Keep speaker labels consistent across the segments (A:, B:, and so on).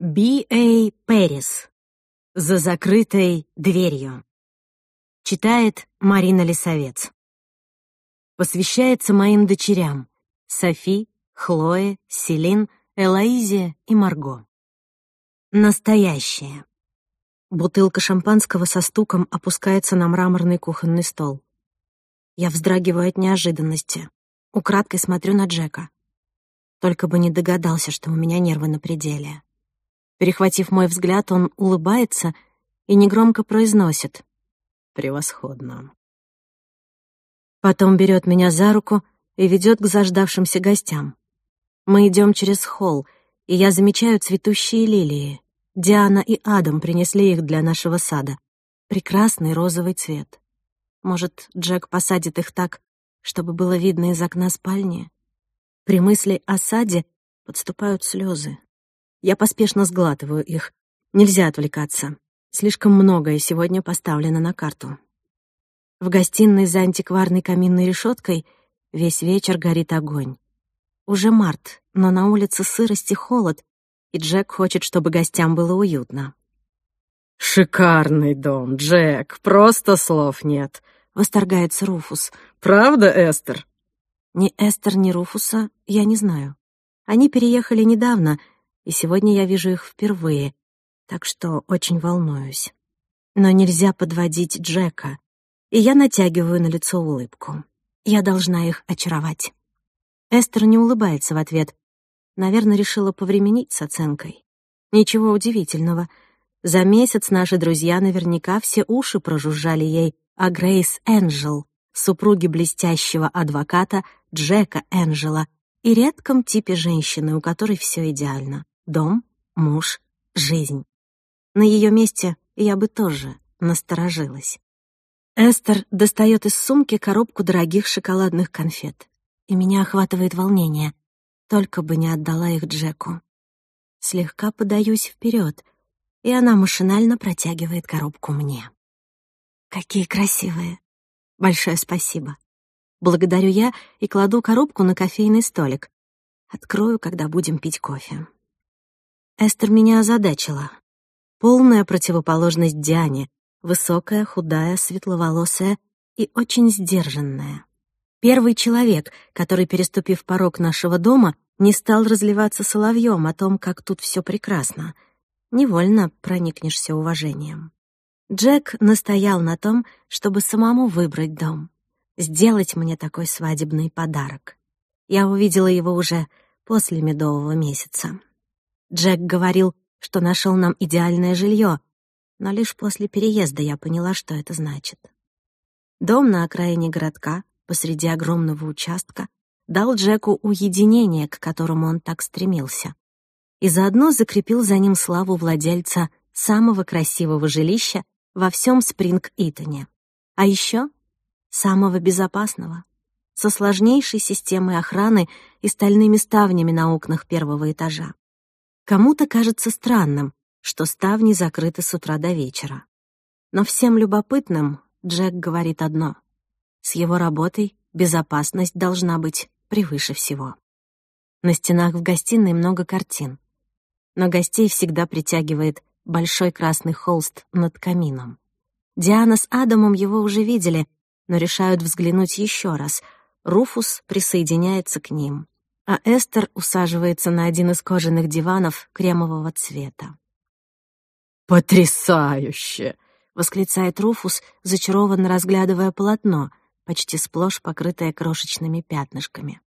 A: Би-Эй Перес. За закрытой дверью. Читает Марина Лисовец. Посвящается моим дочерям Софи, Хлое, Селин, Элоизия и Марго. Настоящее. Бутылка шампанского со стуком опускается на мраморный кухонный стол. Я вздрагиваю от неожиданности. Украдкой смотрю на Джека. Только бы не догадался, что у меня нервы на пределе. Перехватив мой взгляд, он улыбается и негромко произносит «Превосходно». Потом берет меня за руку и ведет к заждавшимся гостям. Мы идем через холл, и я замечаю цветущие лилии. Диана и Адам принесли их для нашего сада. Прекрасный розовый цвет. Может, Джек посадит их так, чтобы было видно из окна спальни? При мысли о саде подступают слезы. Я поспешно сглатываю их. Нельзя отвлекаться. Слишком многое сегодня поставлено на карту. В гостиной за антикварной каминной решеткой весь вечер горит огонь. Уже март, но на улице сырость и холод, и Джек хочет, чтобы гостям было уютно.
B: «Шикарный дом, Джек, просто слов нет», —
A: восторгается Руфус.
B: «Правда, Эстер?»
A: Ни Эстер, ни Руфуса я не знаю. Они переехали недавно — и сегодня я вижу их впервые, так что очень волнуюсь. Но нельзя подводить Джека, и я натягиваю на лицо улыбку. Я должна их очаровать. Эстер не улыбается в ответ. Наверное, решила повременить с оценкой. Ничего удивительного. За месяц наши друзья наверняка все уши прожужжали ей а Грейс Энджел, супруги блестящего адвоката Джека Энджела и редком типе женщины, у которой все идеально дом, муж, жизнь. На ее месте я бы тоже насторожилась. Эстер достает из сумки коробку дорогих шоколадных конфет. И меня охватывает волнение. Только бы не отдала их Джеку. Слегка подаюсь вперед, и она машинально протягивает коробку мне. «Какие красивые!» «Большое спасибо!» Благодарю я и кладу коробку на кофейный столик. Открою, когда будем пить кофе. Эстер меня озадачила. Полная противоположность Диане, высокая, худая, светловолосая и очень сдержанная. Первый человек, который, переступив порог нашего дома, не стал разливаться соловьем о том, как тут все прекрасно. Невольно проникнешься уважением. Джек настоял на том, чтобы самому выбрать дом, сделать мне такой свадебный подарок. Я увидела его уже после медового месяца. Джек говорил, что нашел нам идеальное жилье, но лишь после переезда я поняла, что это значит. Дом на окраине городка, посреди огромного участка, дал Джеку уединение, к которому он так стремился, и заодно закрепил за ним славу владельца самого красивого жилища во всем Спринг-Итоне. А еще самого безопасного, со сложнейшей системой охраны и стальными ставнями на окнах первого этажа. Кому-то кажется странным, что ставни закрыты с утра до вечера. Но всем любопытным Джек говорит одно. С его работой безопасность должна быть превыше всего. На стенах в гостиной много картин. Но гостей всегда притягивает большой красный холст над камином. Диана с Адамом его уже видели, но решают взглянуть еще раз. Руфус присоединяется к ним — а Эстер усаживается на один из кожаных диванов кремового цвета.
B: «Потрясающе!»
A: — восклицает Руфус, зачарованно разглядывая полотно, почти сплошь покрытое крошечными пятнышками.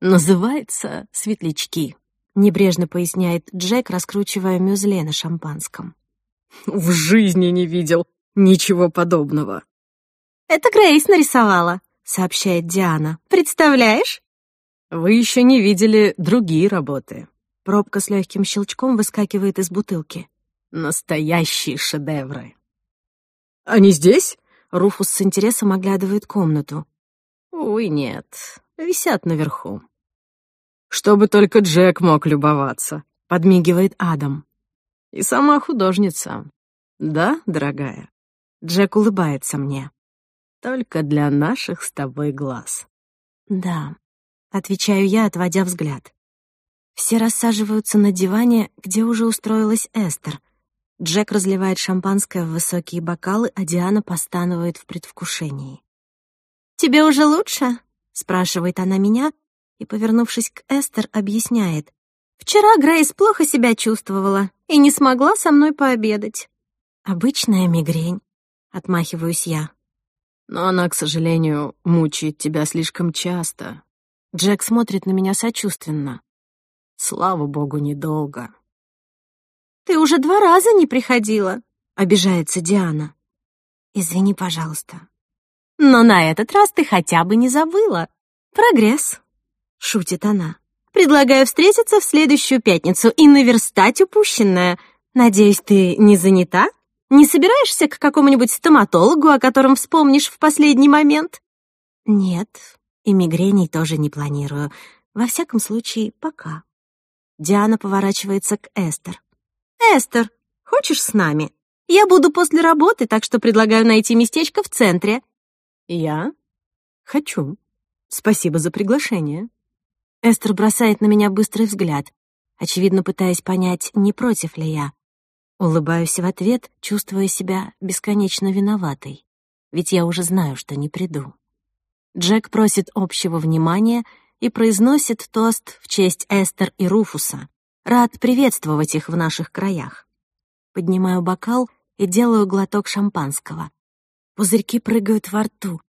A: «Называется «Светлячки», — небрежно поясняет Джек, раскручивая мюзле на шампанском.
B: «В жизни не видел ничего подобного».
A: «Это Грейс нарисовала», — сообщает Диана. «Представляешь?»
B: «Вы еще не видели другие работы».
A: Пробка с легким щелчком выскакивает из бутылки.
B: «Настоящие шедевры». «Они здесь?»
A: Руфус с интересом оглядывает комнату.
B: «Увы, нет. Висят наверху». «Чтобы только Джек мог любоваться», — подмигивает Адам. «И сама художница. Да, дорогая?» Джек улыбается мне. «Только для наших с тобой глаз».
A: «Да, отвечаю я, отводя взгляд. Все рассаживаются на диване, где уже устроилась Эстер. Джек разливает шампанское в высокие бокалы, а Диана постанывает в предвкушении. «Тебе уже лучше?» — спрашивает она меня и, повернувшись к Эстер, объясняет. «Вчера Грейс плохо себя чувствовала и не смогла со мной пообедать». «Обычная мигрень», — отмахиваюсь я.
B: «Но она, к сожалению, мучает тебя слишком часто»,
A: Джек смотрит на меня сочувственно.
B: Слава богу, недолго.
A: «Ты уже два раза не приходила», — обижается Диана. «Извини, пожалуйста». «Но на этот раз ты хотя бы не забыла. Прогресс», — шутит она. «Предлагаю встретиться в следующую пятницу и наверстать упущенное. Надеюсь, ты не занята? Не собираешься к какому-нибудь стоматологу, о котором вспомнишь в последний момент?» «Нет, и мигрений тоже не планирую. Во всяком случае, пока. Диана поворачивается к Эстер. «Эстер, хочешь с нами? Я буду после работы, так что предлагаю найти местечко в центре».
B: «Я? Хочу. Спасибо за приглашение».
A: Эстер бросает на меня быстрый взгляд, очевидно пытаясь понять, не против ли я. Улыбаюсь в ответ, чувствуя себя бесконечно виноватой, ведь я уже знаю, что не приду. Джек просит общего внимания и произносит тост в честь Эстер и Руфуса. Рад приветствовать их в наших краях. Поднимаю бокал и делаю глоток шампанского. Пузырьки прыгают во рту,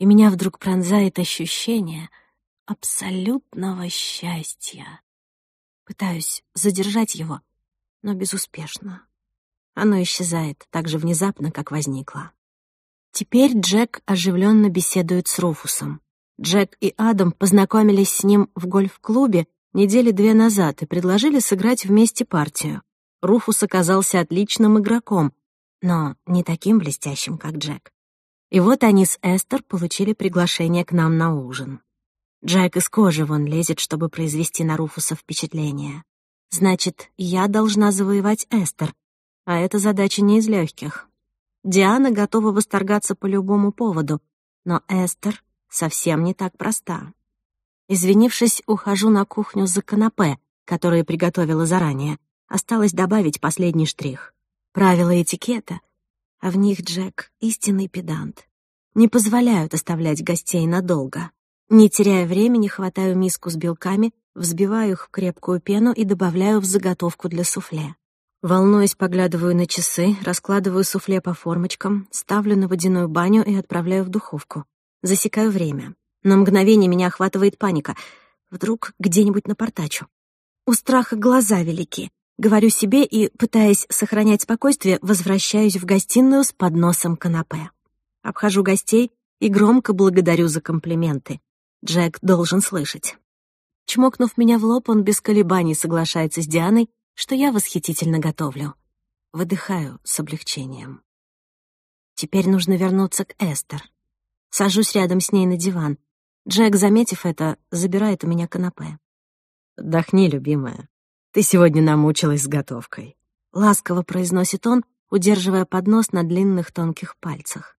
A: и меня вдруг пронзает ощущение абсолютного счастья. Пытаюсь задержать его, но безуспешно. Оно исчезает так же внезапно, как возникло. Теперь Джек оживленно беседует с Руфусом. Джек и Адам познакомились с ним в гольф-клубе недели две назад и предложили сыграть вместе партию. Руфус оказался отличным игроком, но не таким блестящим, как Джек. И вот они с Эстер получили приглашение к нам на ужин. Джек из кожи вон лезет, чтобы произвести на Руфуса впечатление. Значит, я должна завоевать Эстер, а эта задача не из легких. Диана готова восторгаться по любому поводу, но Эстер совсем не так проста. Извинившись, ухожу на кухню за канапе, которое приготовила заранее. Осталось добавить последний штрих. Правила этикета, а в них Джек — истинный педант. Не позволяют оставлять гостей надолго. Не теряя времени, хватаю миску с белками, взбиваю их в крепкую пену и добавляю в заготовку для суфле. Волнуясь, поглядываю на часы, раскладываю суфле по формочкам, ставлю на водяную баню и отправляю в духовку. Засекаю время. На мгновение меня охватывает паника. Вдруг где-нибудь напортачу. У страха глаза велики. Говорю себе и, пытаясь сохранять спокойствие, возвращаюсь в гостиную с подносом канапе. Обхожу гостей и громко благодарю за комплименты. Джек должен слышать. Чмокнув меня в лоб, он без колебаний соглашается с Дианой что я восхитительно готовлю. Выдыхаю с облегчением. Теперь нужно вернуться к Эстер. Сажусь рядом с ней на диван. Джек, заметив это, забирает у меня канапе.
B: «Отдохни, любимая. Ты сегодня намучилась с готовкой», —
A: ласково произносит он, удерживая поднос на длинных тонких пальцах.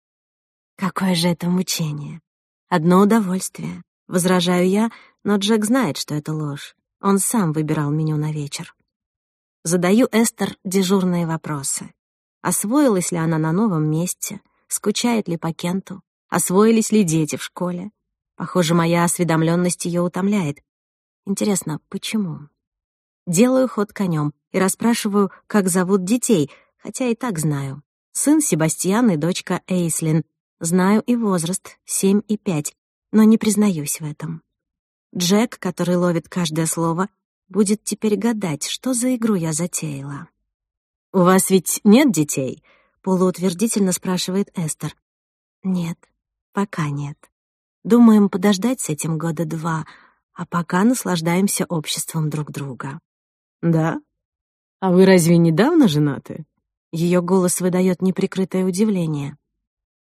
A: «Какое же это мучение! Одно удовольствие!» — возражаю я, но Джек знает, что это ложь. Он сам выбирал меню на вечер. Задаю Эстер дежурные вопросы. Освоилась ли она на новом месте? Скучает ли по Кенту? Освоились ли дети в школе? Похоже, моя осведомленность ее утомляет. Интересно, почему? Делаю ход конем и расспрашиваю, как зовут детей, хотя и так знаю. Сын Себастьян и дочка Эйслин. Знаю и возраст, семь и пять, но не признаюсь в этом. Джек, который ловит каждое слово, будет теперь гадать, что за игру я затеяла. «У вас ведь нет детей?» — полуутвердительно спрашивает Эстер. «Нет, пока нет. Думаем подождать с этим года два, а пока наслаждаемся обществом друг друга».
B: «Да? А вы разве недавно женаты?»
A: Ее голос выдает неприкрытое удивление.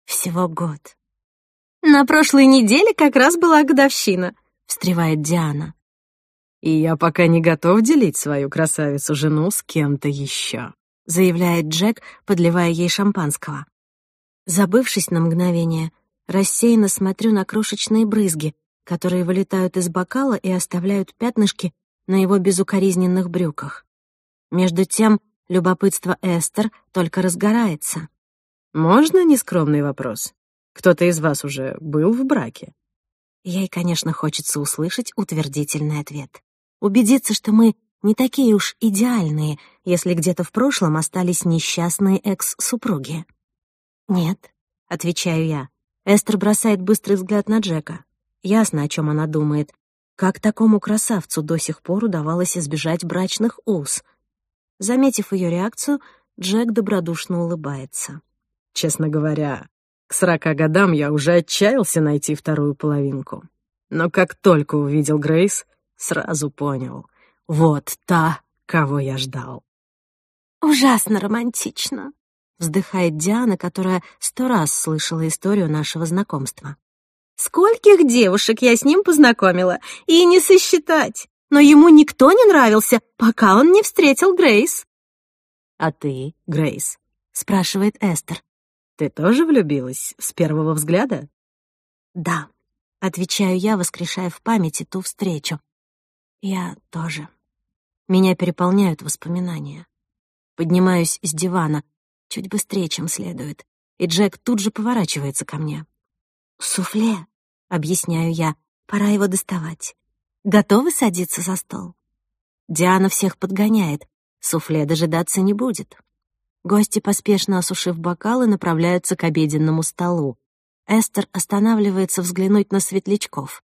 A: «Всего год». «На прошлой неделе как раз была годовщина», — встревает Диана
B: и я пока не готов делить свою красавицу-жену с кем-то еще», —
A: заявляет Джек, подливая ей шампанского. Забывшись на мгновение, рассеянно смотрю на крошечные брызги, которые вылетают из бокала и оставляют пятнышки на его безукоризненных брюках. Между тем, любопытство Эстер только разгорается.
B: «Можно нескромный вопрос? Кто-то из вас уже был в браке?»
A: Ей, конечно, хочется услышать утвердительный ответ убедиться, что мы не такие уж идеальные, если где-то в прошлом остались несчастные экс-супруги. «Нет», — отвечаю я. Эстер бросает быстрый взгляд на Джека. Ясно, о чем она думает. Как такому красавцу до сих пор удавалось избежать брачных уз? Заметив ее реакцию, Джек добродушно улыбается.
B: «Честно говоря, к сорока годам я уже отчаялся найти вторую половинку. Но как только увидел Грейс, сразу понял. Вот та, кого я ждал.
A: «Ужасно романтично», — вздыхает Диана, которая сто раз слышала историю нашего знакомства. «Скольких девушек я с ним познакомила, и не сосчитать. Но ему никто не нравился, пока он не встретил Грейс».
B: «А ты, Грейс?»
A: — спрашивает Эстер.
B: «Ты тоже влюбилась с первого взгляда?»
A: «Да», — отвечаю я, воскрешая в памяти ту встречу. Я тоже. Меня переполняют воспоминания. Поднимаюсь с дивана, чуть быстрее, чем следует, и Джек тут же поворачивается ко мне. «Суфле», — объясняю я, — «пора его доставать. Готовы садиться за стол?» Диана всех подгоняет, суфле дожидаться не будет. Гости, поспешно осушив бокалы, направляются к обеденному столу. Эстер останавливается взглянуть на светлячков.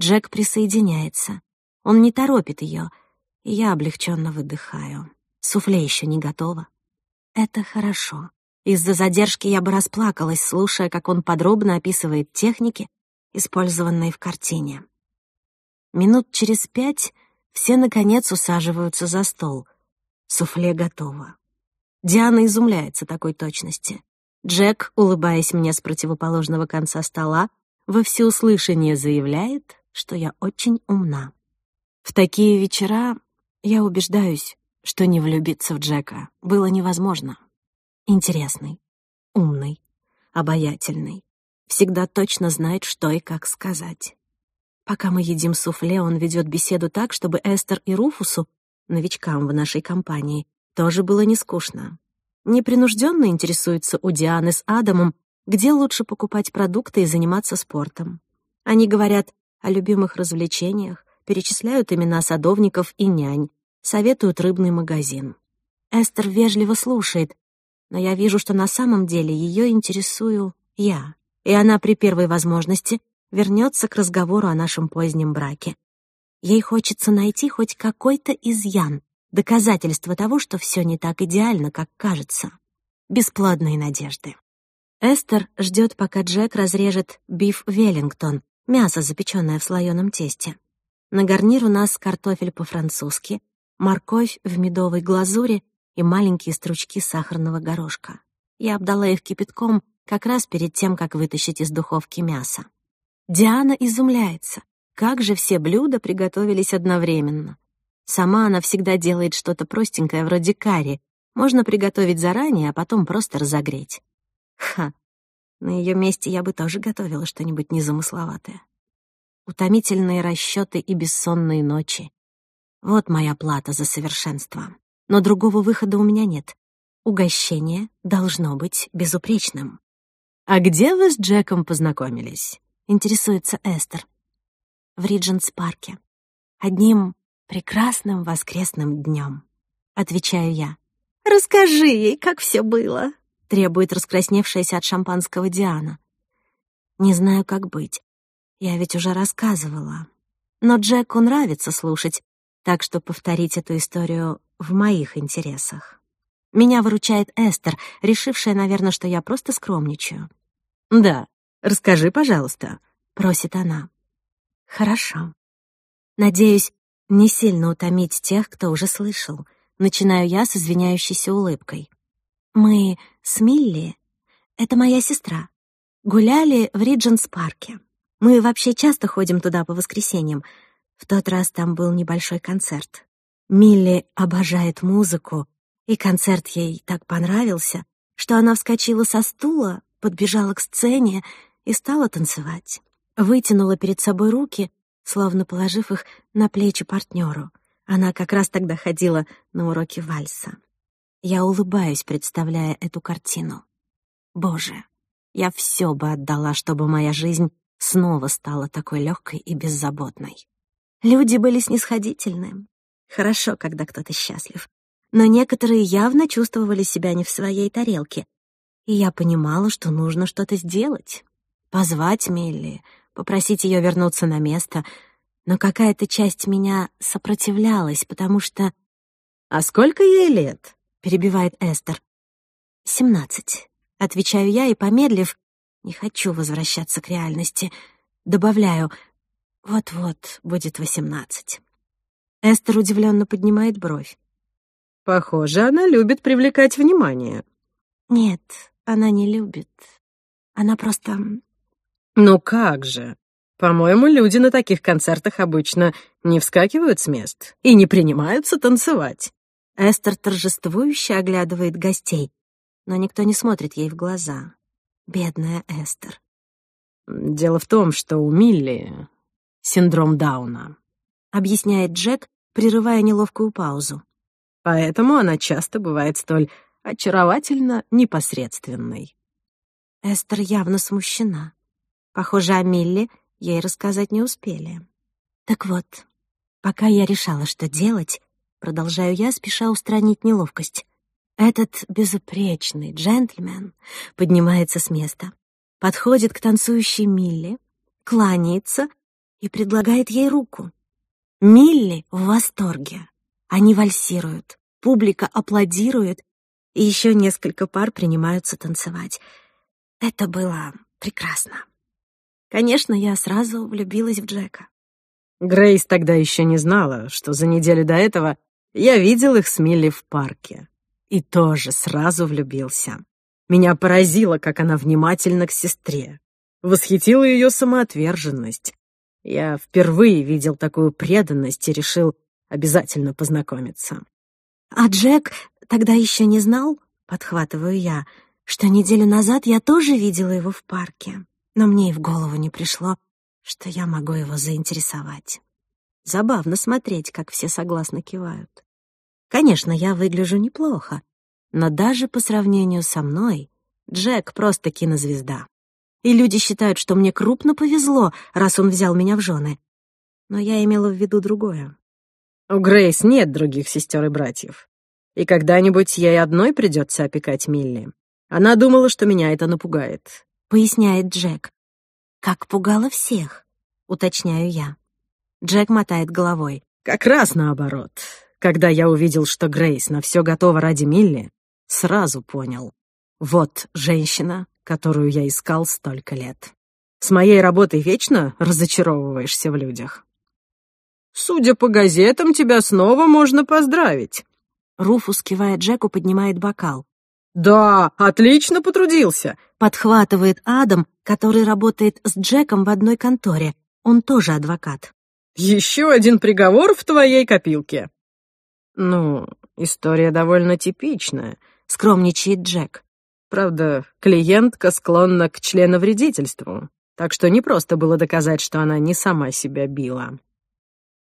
A: Джек присоединяется. Он не торопит ее, и я облегченно выдыхаю. Суфле еще не готово. Это хорошо. Из-за задержки я бы расплакалась, слушая, как он подробно описывает техники, использованные в картине. Минут через пять все, наконец, усаживаются за стол. Суфле готово. Диана изумляется такой точности. Джек, улыбаясь мне с противоположного конца стола, во всеуслышание заявляет, что я очень умна. В такие вечера я убеждаюсь, что не влюбиться в Джека было невозможно. Интересный, умный, обаятельный. Всегда точно знает, что и как сказать. Пока мы едим суфле, он ведет беседу так, чтобы Эстер и Руфусу, новичкам в нашей компании, тоже было не скучно. Непринужденно интересуется у Дианы с Адамом, где лучше покупать продукты и заниматься спортом. Они говорят о любимых развлечениях, перечисляют имена садовников и нянь, советуют рыбный магазин. Эстер вежливо слушает, но я вижу, что на самом деле ее интересую я, и она при первой возможности вернется к разговору о нашем позднем браке. Ей хочется найти хоть какой-то изъян, доказательство того, что все не так идеально, как кажется. Бесплодные надежды. Эстер ждет, пока Джек разрежет биф Веллингтон, мясо, запеченное в слоеном тесте. На гарнир у нас картофель по-французски, морковь в медовой глазури и маленькие стручки сахарного горошка. Я обдала их кипятком как раз перед тем, как вытащить из духовки мясо. Диана изумляется, как же все блюда приготовились одновременно. Сама она всегда делает что-то простенькое, вроде карри. Можно приготовить заранее, а потом просто разогреть. Ха, на ее месте я бы тоже готовила что-нибудь незамысловатое утомительные расчёты и бессонные ночи. Вот моя плата за совершенство. Но другого выхода у меня нет. Угощение должно быть безупречным. «А где вы с Джеком познакомились?» — интересуется Эстер. «В Риджентс-парке. Одним прекрасным воскресным днём. отвечаю я. «Расскажи ей, как всё было», — требует раскрасневшаяся от шампанского Диана. Не знаю, как быть. Я ведь уже рассказывала. Но Джеку нравится слушать, так что повторить эту историю в моих интересах. Меня выручает Эстер, решившая, наверное, что я просто скромничаю.
B: «Да, расскажи, пожалуйста», —
A: просит она. «Хорошо. Надеюсь, не сильно утомить тех, кто уже слышал. Начинаю я с извиняющейся улыбкой. Мы с Милли, это моя сестра, гуляли в Ридженс-парке. Мы вообще часто ходим туда по воскресеньям. В тот раз там был небольшой концерт. Милли обожает музыку, и концерт ей так понравился, что она вскочила со стула, подбежала к сцене и стала танцевать. Вытянула перед собой руки, словно положив их на плечи партнеру. Она как раз тогда ходила на уроки вальса. Я улыбаюсь, представляя эту картину. Боже, я все бы отдала, чтобы моя жизнь снова стала такой легкой и беззаботной. Люди были снисходительны. Хорошо, когда кто-то счастлив. Но некоторые явно чувствовали себя не в своей тарелке. И я понимала, что нужно что-то сделать. Позвать Мелли, попросить ее вернуться на место. Но какая-то часть меня сопротивлялась, потому что...
B: «А сколько ей лет?»
A: — перебивает Эстер. «Семнадцать», — отвечаю я и, помедлив, не хочу возвращаться к реальности, добавляю «вот-вот будет восемнадцать». Эстер удивленно поднимает бровь.
B: «Похоже, она любит привлекать внимание».
A: «Нет, она не любит. Она просто
B: «Ну как же? По-моему, люди на таких
A: Бедная Эстер.
B: «Дело в том, что у Милли синдром Дауна», —
A: объясняет Джек, прерывая неловкую паузу.
B: «Поэтому она часто бывает столь очаровательно непосредственной».
A: Эстер явно смущена. Похоже, о Милли ей рассказать не успели. «Так вот, пока я решала, что делать, продолжаю я, спеша устранить неловкость. Этот безупречный джентльмен поднимается с места, подходит к танцующей Милли, кланяется и предлагает ей руку. Милли в восторге. Они вальсируют, публика аплодирует, и еще несколько пар принимаются танцевать. Это было прекрасно. Конечно, я сразу влюбилась в Джека.
B: Грейс тогда еще не знала, что за неделю до этого я видел их с Милли в парке и тоже сразу влюбился. Меня поразило, как она внимательна к сестре. Восхитила ее самоотверженность. Я впервые видел такую преданность и решил обязательно познакомиться.
A: «А Джек тогда еще не знал?» — подхватываю я, что неделю назад я тоже видела его в парке, но мне и в голову не пришло, что я могу его заинтересовать. Забавно смотреть, как все согласно кивают. Конечно, я выгляжу неплохо, но даже по сравнению со мной Джек просто кинозвезда. И люди считают, что мне крупно повезло, раз он взял меня в жены. Но я имела в виду другое.
B: У Грейс нет других сестер и братьев. И когда-нибудь ей одной придется опекать Милли. Она думала, что меня это напугает.
A: Поясняет Джек. Как пугало всех, уточняю я. Джек мотает головой.
B: Как раз наоборот. Когда я увидел, что Грейс на все готова ради Милли, сразу понял. Вот женщина, которую я искал столько лет. С моей работой вечно разочаровываешься в людях. «Судя по газетам, тебя снова можно поздравить».
A: Руфус, кивая Джеку, поднимает бокал.
B: «Да, отлично потрудился!»
A: Подхватывает Адам, который работает с Джеком в одной конторе. Он тоже адвокат.
B: «Еще один приговор в твоей копилке!» Ну, история довольно типичная, скромничает Джек. Правда, клиентка склонна к членовредительству, так что не просто было доказать, что она не сама себя била.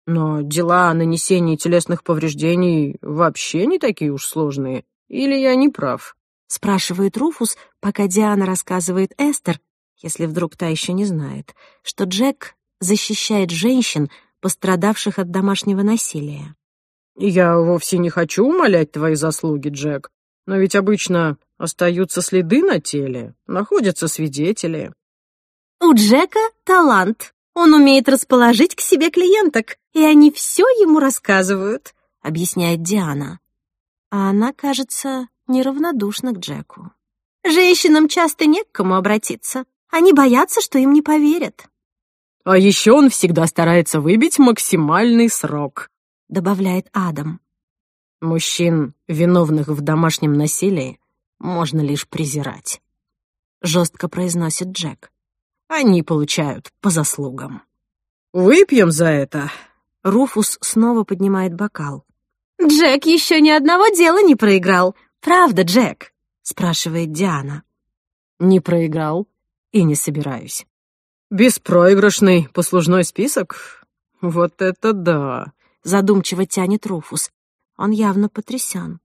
B: Но дела о нанесении телесных повреждений вообще не такие уж сложные. Или я не прав?
A: спрашивает Руфус, пока Диана рассказывает Эстер, если вдруг та еще не знает, что Джек защищает женщин, пострадавших от домашнего насилия.
B: Я вовсе не хочу умолять твои заслуги, Джек, но ведь обычно остаются следы на теле, находятся свидетели.
A: У Джека талант. Он умеет расположить к себе клиенток, и они все ему рассказывают, объясняет Диана. А она, кажется, неравнодушна к Джеку. Женщинам часто не к кому обратиться. Они боятся, что им не поверят.
B: А еще он всегда старается выбить максимальный срок добавляет Адам. «Мужчин, виновных в домашнем насилии, можно лишь презирать», — жестко произносит Джек. «Они получают по заслугам». «Выпьем за это!»
A: Руфус снова поднимает бокал. «Джек еще ни одного дела не проиграл. Правда, Джек?» — спрашивает Диана.
B: «Не проиграл и не собираюсь». «Беспроигрышный послужной список? Вот это да!»
A: задумчиво тянет Руфус. Он явно потрясен.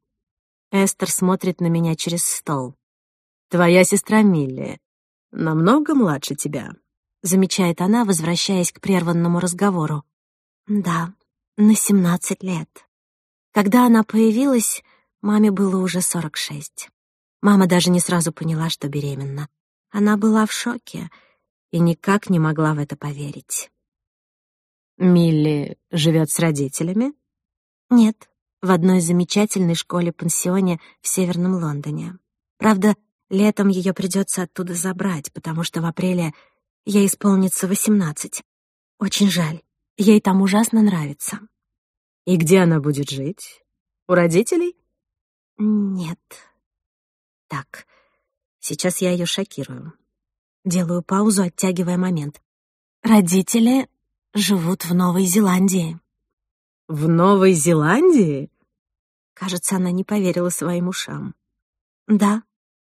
A: Эстер смотрит на меня через стол.
B: «Твоя сестра Милли намного младше тебя», —
A: замечает она, возвращаясь к прерванному разговору. «Да, на семнадцать лет. Когда она появилась, маме было уже сорок шесть. Мама даже не сразу поняла, что беременна. Она была в шоке и никак не могла в это поверить.
B: Милли живет с родителями?
A: Нет, в одной замечательной школе-пансионе в Северном Лондоне. Правда, летом ее придется оттуда забрать, потому что в апреле ей исполнится восемнадцать. Очень жаль, ей там ужасно нравится.
B: И где она будет жить? У родителей?
A: Нет. Так, сейчас я ее шокирую. Делаю паузу, оттягивая момент. Родители живут в Новой Зеландии».
B: «В Новой Зеландии?»
A: Кажется, она не поверила своим ушам. «Да,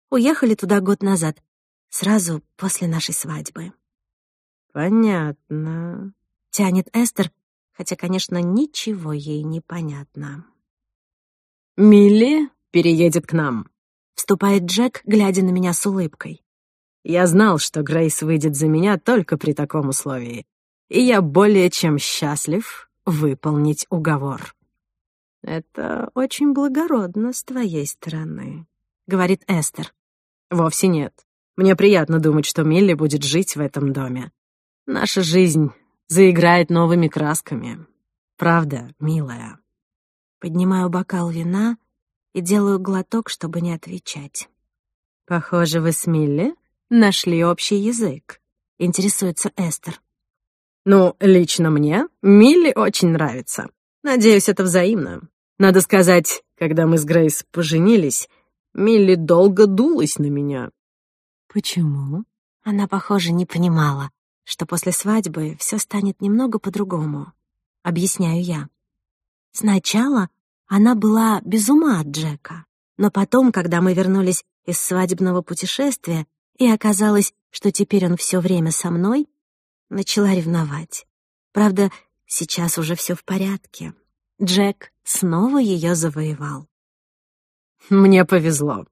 A: уехали туда год назад, сразу после нашей свадьбы».
B: «Понятно», —
A: тянет Эстер, хотя, конечно, ничего ей не понятно.
B: «Милли переедет к нам», —
A: вступает Джек, глядя на меня с улыбкой.
B: «Я знал, что Грейс выйдет за меня только при таком условии и я более чем счастлив выполнить уговор».
A: «Это очень благородно с твоей стороны», — говорит Эстер.
B: «Вовсе нет. Мне приятно думать, что Милли будет жить в этом доме. Наша жизнь заиграет новыми красками. Правда, милая?»
A: Поднимаю бокал вина и делаю глоток, чтобы не отвечать.
B: «Похоже, вы с Милли нашли общий язык», — интересуется Эстер. Ну, лично мне Милли очень нравится. Надеюсь, это взаимно. Надо сказать, когда мы с Грейс поженились, Милли долго дулась на меня.
A: Почему? Она, похоже, не понимала, что после свадьбы все станет немного по-другому. Объясняю я. Сначала она была без ума от Джека, но потом, когда мы вернулись из свадебного путешествия, и оказалось, что теперь он все время со мной, начала ревновать. Правда, сейчас уже все в порядке. Джек снова ее завоевал.
B: «Мне повезло.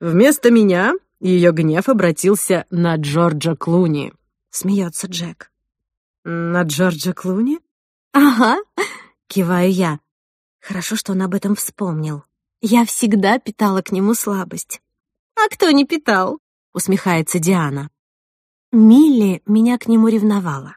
B: Вместо меня ее гнев обратился на Джорджа Клуни», —
A: смеется Джек.
B: «На Джорджа Клуни?»
A: «Ага», — киваю я. Хорошо, что он об этом вспомнил. Я всегда питала к нему слабость. «А кто не питал?» — усмехается Диана. Милли меня к нему ревновала.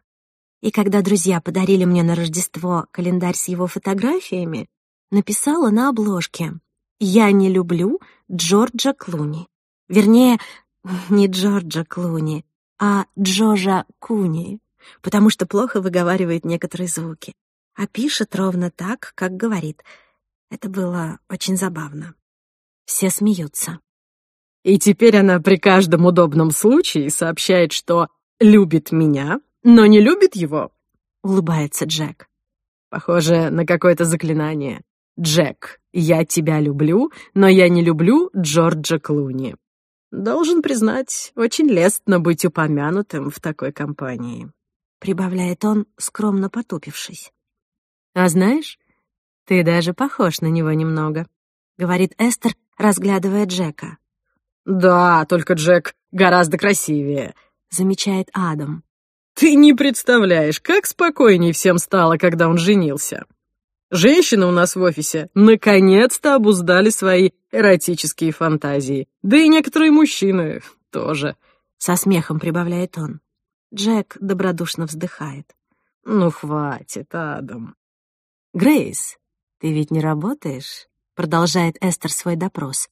A: И когда друзья подарили мне на Рождество календарь с его фотографиями, написала на обложке «Я не люблю Джорджа Клуни». Вернее, не Джорджа Клуни, а Джорджа Куни, потому что плохо выговаривает некоторые звуки, а пишет ровно так, как говорит. Это было очень забавно. Все смеются.
B: И теперь она при каждом удобном случае сообщает, что любит меня, но не любит его.
A: Улыбается Джек.
B: Похоже на какое-то заклинание. Джек, я тебя люблю, но я не люблю Джорджа Клуни. Должен признать, очень лестно быть упомянутым в такой компании.
A: Прибавляет он, скромно потупившись.
B: А знаешь, ты даже похож на него немного,
A: говорит Эстер, разглядывая Джека.
B: «Да, только Джек гораздо красивее», —
A: замечает Адам.
B: «Ты не представляешь, как спокойнее всем стало, когда он женился. Женщины у нас в офисе наконец-то обуздали свои эротические фантазии. Да и некоторые мужчины тоже», —
A: со смехом прибавляет он. Джек добродушно вздыхает.
B: «Ну, хватит, Адам».
A: «Грейс, ты ведь не работаешь?» — продолжает Эстер свой допрос.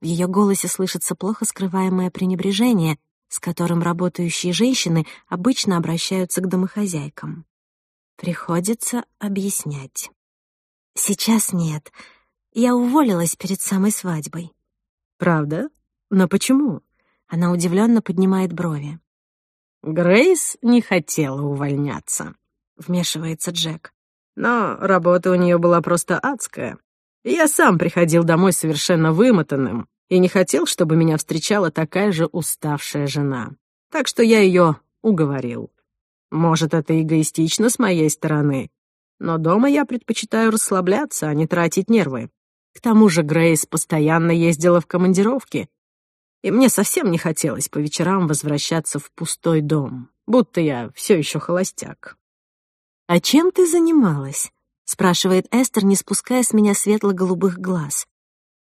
A: В ее голосе слышится плохо скрываемое пренебрежение, с которым работающие женщины обычно обращаются к домохозяйкам. Приходится объяснять. «Сейчас нет. Я уволилась перед самой свадьбой».
B: «Правда? Но почему?»
A: Она удивленно поднимает брови.
B: «Грейс не хотела увольняться», — вмешивается Джек. «Но работа у нее была просто адская. Я сам приходил домой совершенно вымотанным и не хотел, чтобы меня встречала такая же уставшая жена. Так что я ее уговорил. Может, это эгоистично с моей стороны, но дома я предпочитаю расслабляться, а не тратить нервы. К тому же Грейс постоянно ездила в командировки, и мне совсем не хотелось по вечерам возвращаться в пустой дом, будто я все еще холостяк.
A: «А чем ты занималась?» спрашивает Эстер, не спуская с меня светло-голубых глаз.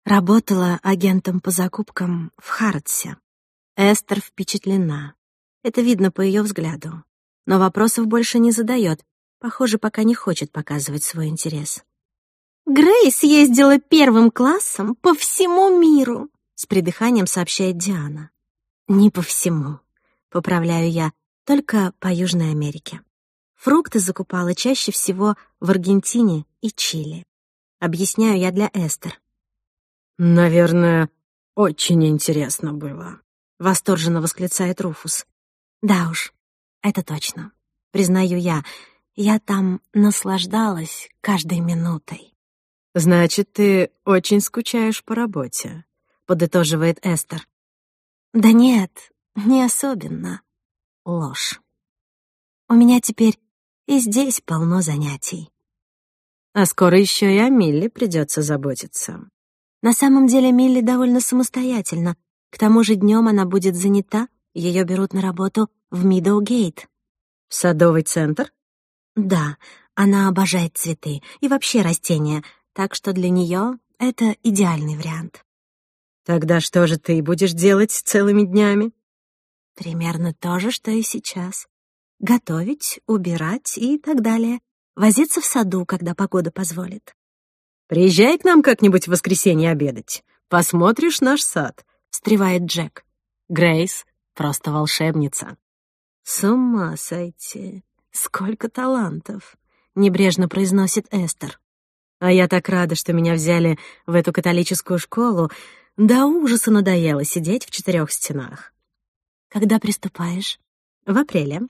A: Работала агентом по закупкам в Хартсе. Эстер впечатлена. Это видно по ее взгляду. Но вопросов больше не задает. Похоже, пока не хочет показывать свой интерес. «Грейс ездила первым классом по всему миру», — с придыханием сообщает Диана. «Не по всему», — поправляю я, — «только по Южной Америке». Фрукты закупала чаще всего в Аргентине и Чили. Объясняю я для Эстер.
B: «Наверное, очень интересно было», —
A: восторженно восклицает Руфус. «Да уж, это точно. Признаю я, я там наслаждалась каждой минутой».
B: «Значит, ты очень скучаешь по работе», — подытоживает Эстер.
A: «Да нет, не особенно. Ложь. У меня теперь и здесь полно занятий.
B: А скоро еще и о Милли придется заботиться.
A: На самом деле Милли довольно самостоятельна. К тому же днем она будет занята, ее берут на работу в Мидоугейт.
B: В садовый центр?
A: Да, она обожает цветы и вообще растения, так что для нее это идеальный вариант.
B: Тогда что же ты будешь делать целыми днями?
A: Примерно то же, что и сейчас готовить, убирать и так далее, возиться в саду, когда погода позволит.
B: «Приезжай к нам как-нибудь в воскресенье обедать. Посмотришь наш сад», — встревает Джек. Грейс просто волшебница.
A: «С ума сойти! Сколько талантов!» — небрежно произносит Эстер.
B: «А я так рада, что меня взяли в эту католическую школу. До ужаса надоело сидеть в четырех стенах».
A: «Когда приступаешь?»
B: «В апреле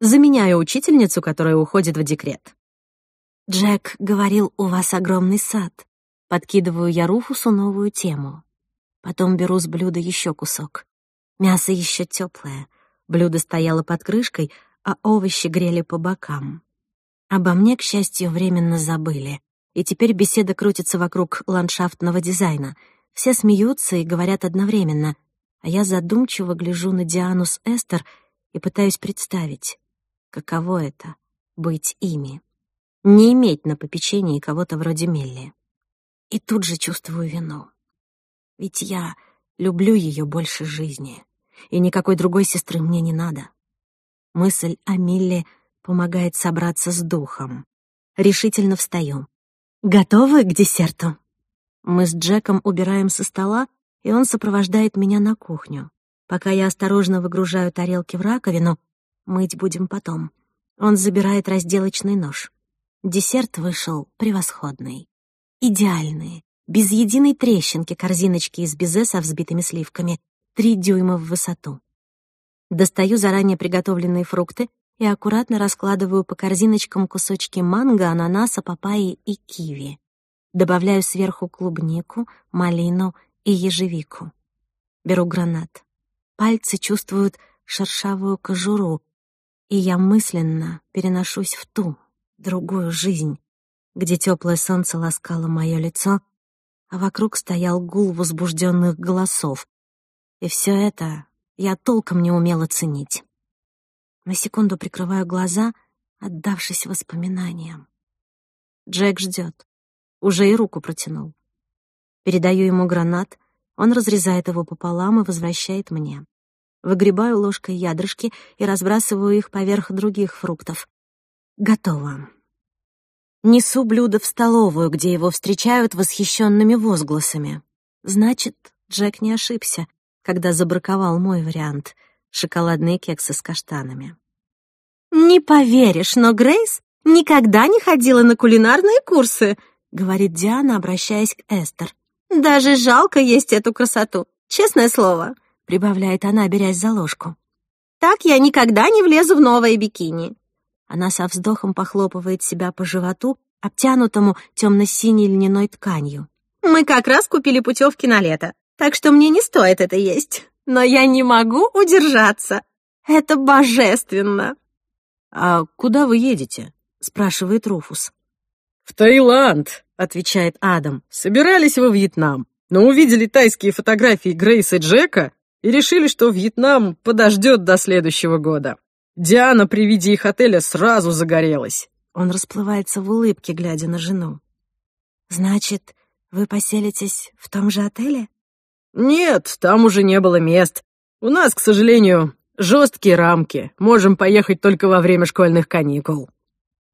B: заменяя учительницу, которая уходит в декрет.
A: «Джек говорил, у вас огромный сад». Подкидываю я Руфусу новую тему. Потом беру с блюда еще кусок. Мясо еще теплое. Блюдо стояло под крышкой, а овощи грели по бокам. Обо мне, к счастью, временно забыли. И теперь беседа крутится вокруг ландшафтного дизайна. Все смеются и говорят одновременно, а я задумчиво гляжу на Диану с Эстер и пытаюсь представить, каково это — быть ими, не иметь на попечении кого-то вроде Милли, И тут же чувствую вину. Ведь я люблю ее больше жизни, и никакой другой сестры мне не надо. Мысль о Милли помогает собраться с духом. Решительно встаю. «Готовы к десерту?» Мы с Джеком убираем со стола, и он сопровождает меня на кухню. Пока я осторожно выгружаю тарелки в раковину, Мыть будем потом. Он забирает разделочный нож. Десерт вышел превосходный. Идеальные, без единой трещинки корзиночки из безе со взбитыми сливками, три дюйма в высоту. Достаю заранее приготовленные фрукты и аккуратно раскладываю по корзиночкам кусочки манго, ананаса, папайи и киви. Добавляю сверху клубнику, малину и ежевику. Беру гранат. Пальцы чувствуют шершавую кожуру, и я мысленно переношусь в ту, другую жизнь, где теплое солнце ласкало мое лицо, а вокруг стоял гул возбужденных голосов. И все это я толком не умела ценить. На секунду прикрываю глаза, отдавшись воспоминаниям. Джек ждет. Уже и руку протянул. Передаю ему гранат, он разрезает его пополам и возвращает мне. Выгребаю ложкой ядрышки и разбрасываю их поверх других фруктов. Готово. Несу блюдо в столовую, где его встречают восхищенными возгласами. Значит, Джек не ошибся, когда забраковал мой вариант — шоколадные кексы с каштанами. «Не поверишь, но Грейс никогда не ходила на кулинарные курсы», — говорит Диана, обращаясь к Эстер. «Даже жалко есть эту красоту, честное слово прибавляет она, берясь за ложку. «Так я никогда не влезу в новое бикини!» Она со вздохом похлопывает себя по животу, обтянутому темно-синей льняной тканью. «Мы как раз купили путевки на лето, так что мне не стоит это есть. Но я не могу удержаться. Это божественно!»
B: «А куда вы едете?»
A: — спрашивает Руфус.
B: «В Таиланд!» — отвечает Адам. «Собирались во Вьетнам, но увидели тайские фотографии Грейса Джека и решили, что Вьетнам подождет до следующего года. Диана при виде их отеля сразу загорелась.
A: Он расплывается в улыбке, глядя на жену. «Значит, вы поселитесь в том же отеле?»
B: «Нет, там уже не было мест. У нас, к сожалению, жесткие рамки. Можем поехать только во время школьных каникул».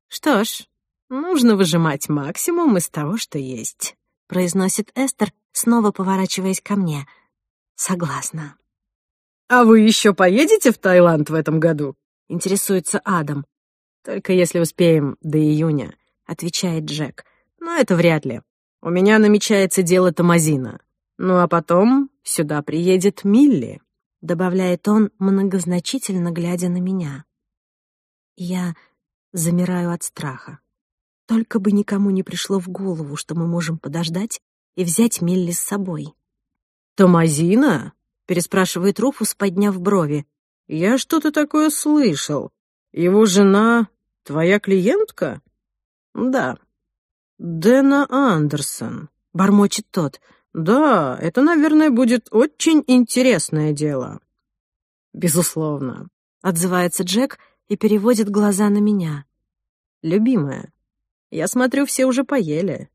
A: «Что ж, нужно выжимать максимум из того, что есть», — произносит Эстер, снова поворачиваясь ко мне — согласна.
B: «А вы еще поедете в Таиланд в этом году?»
A: — интересуется Адам.
B: «Только если успеем до июня», — отвечает Джек. «Но это вряд ли. У меня намечается дело Тамазина. Ну а потом сюда приедет Милли», — добавляет он, многозначительно глядя на меня.
A: Я замираю от страха. Только бы никому не пришло в голову, что мы можем подождать и взять Милли с собой.
B: «Томазина?» — переспрашивает Руфус, подняв брови. «Я что-то такое слышал. Его жена — твоя клиентка?» «Да». «Дэна Андерсон», — бормочет тот. «Да, это, наверное, будет очень интересное дело». «Безусловно», — отзывается Джек и переводит глаза на меня. «Любимая, я смотрю, все уже поели.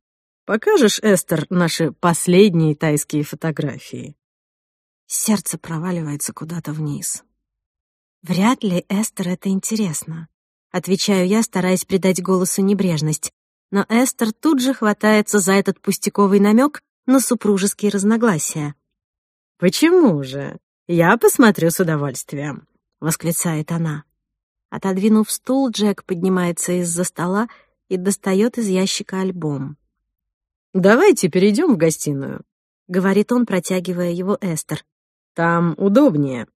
B: Покажешь, Эстер, наши последние тайские фотографии?»
A: Сердце проваливается куда-то вниз. «Вряд ли, Эстер, это интересно», — отвечаю я, стараясь придать голосу небрежность. Но Эстер тут же хватается за этот пустяковый намек на супружеские разногласия.
B: «Почему же? Я посмотрю с удовольствием», — восклицает она.
A: Отодвинув стул, Джек поднимается из-за стола и достает из ящика альбом.
B: «Давайте перейдем в гостиную», —
A: говорит он, протягивая его Эстер.
B: «Там удобнее.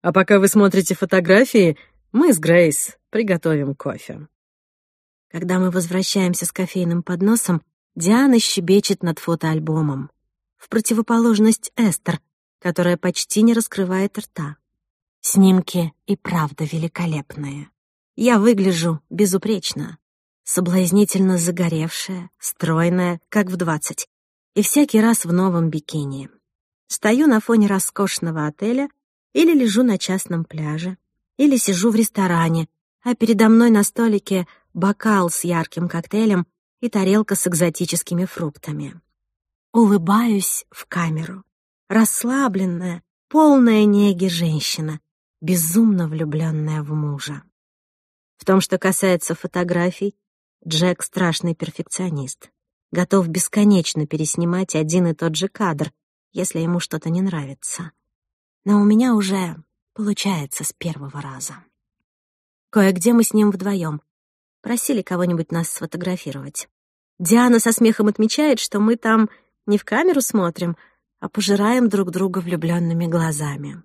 B: А пока вы смотрите фотографии, мы с Грейс приготовим кофе».
A: Когда мы возвращаемся с кофейным подносом, Диана щебечет над фотоальбомом. В противоположность Эстер, которая почти не раскрывает рта. Снимки и правда великолепные. Я выгляжу безупречно соблазнительно загоревшая, стройная, как в двадцать, и всякий раз в новом бикини. Стою на фоне роскошного отеля или лежу на частном пляже, или сижу в ресторане, а передо мной на столике бокал с ярким коктейлем и тарелка с экзотическими фруктами. Улыбаюсь в камеру. Расслабленная, полная неги женщина, безумно влюбленная в мужа. В том, что касается фотографий, Джек страшный перфекционист. Готов бесконечно переснимать один и тот же кадр, если ему что-то не нравится. Но у меня уже получается с первого раза. Кое-где мы с ним вдвоем. Просили кого-нибудь нас сфотографировать. Диана со смехом отмечает, что мы там не в камеру смотрим, а пожираем друг друга влюбленными глазами.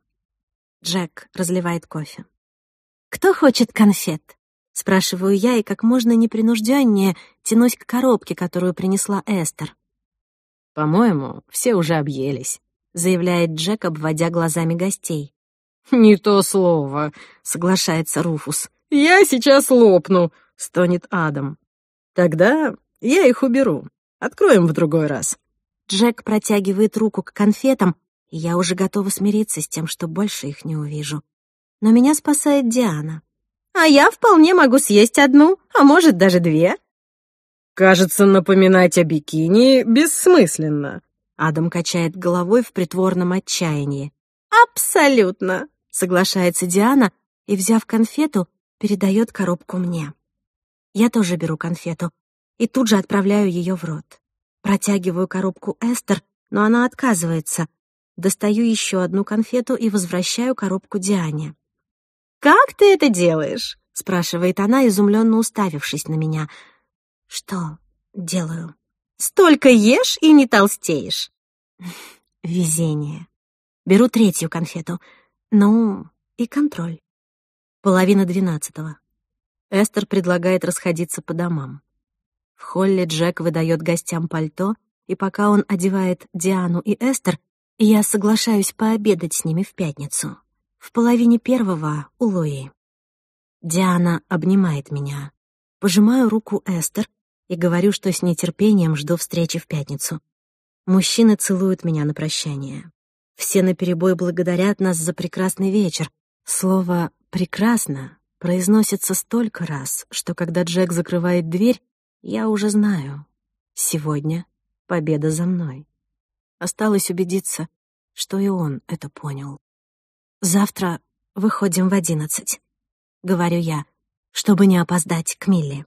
A: Джек разливает кофе. «Кто хочет конфет?» Спрашиваю я и как можно непринужденнее тянусь к коробке, которую принесла Эстер.
B: «По-моему, все уже объелись», —
A: заявляет Джек, обводя глазами гостей.
B: «Не то слово», — соглашается Руфус. «Я сейчас лопну», — стонет Адам. «Тогда я их уберу. Откроем в другой раз».
A: Джек протягивает руку к конфетам, и я уже готова смириться с тем, что больше их не увижу. Но меня спасает Диана. «А я вполне могу съесть одну, а может, даже две».
B: «Кажется, напоминать о бикини бессмысленно», —
A: Адам качает головой в притворном отчаянии. «Абсолютно», — соглашается Диана и, взяв конфету, передает коробку мне. Я тоже беру конфету и тут же отправляю ее в рот. Протягиваю коробку Эстер, но она отказывается. Достаю еще одну конфету и возвращаю коробку Диане. как ты это делаешь?» — спрашивает она, изумленно уставившись на меня. «Что делаю?» «Столько ешь и не толстеешь». Везение. Беру третью конфету. Ну, и контроль. Половина двенадцатого. Эстер предлагает расходиться по домам. В холле Джек выдает гостям пальто, и пока он одевает Диану и Эстер, я соглашаюсь пообедать с ними в пятницу в половине первого у Лои. Диана обнимает меня. Пожимаю руку Эстер и говорю, что с нетерпением жду встречи в пятницу. Мужчины целуют меня на прощание. Все наперебой благодарят нас за прекрасный вечер. Слово «прекрасно» произносится столько раз, что когда Джек закрывает дверь, я уже знаю. Сегодня победа за мной. Осталось убедиться, что и он это понял завтра выходим в одиннадцать», — говорю я, чтобы не опоздать к Милли.